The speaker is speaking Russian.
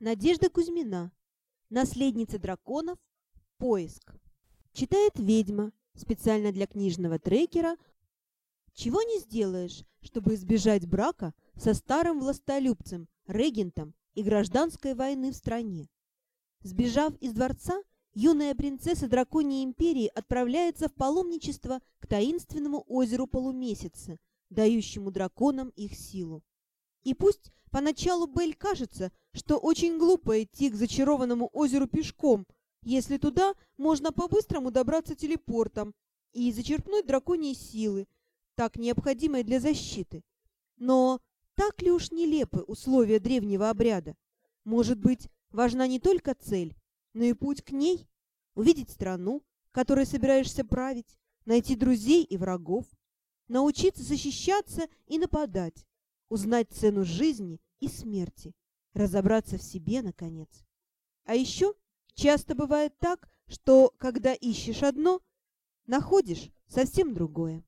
Надежда Кузьмина. Наследница драконов. Поиск. Читает ведьма специально для книжного трекера. Чего не сделаешь, чтобы избежать брака со старым властолюбцем, регентом и гражданской войны в стране. Сбежав из дворца, юная принцесса Драконьей империи отправляется в паломничество к таинственному озеру Полумесяца, дающему драконам их силу. И пусть поначалу Бель кажется, что очень глупо идти к зачарованному озеру пешком, если туда можно по-быстрому добраться телепортом и зачерпнуть драконьей силы, так необходимой для защиты. Но так ли уж нелепы условия древнего обряда? Может быть, важна не только цель, но и путь к ней? Увидеть страну, которой собираешься править, найти друзей и врагов, научиться защищаться и нападать, узнать цену жизни и смерти, разобраться в себе, наконец. А еще часто бывает так, что, когда ищешь одно, находишь совсем другое.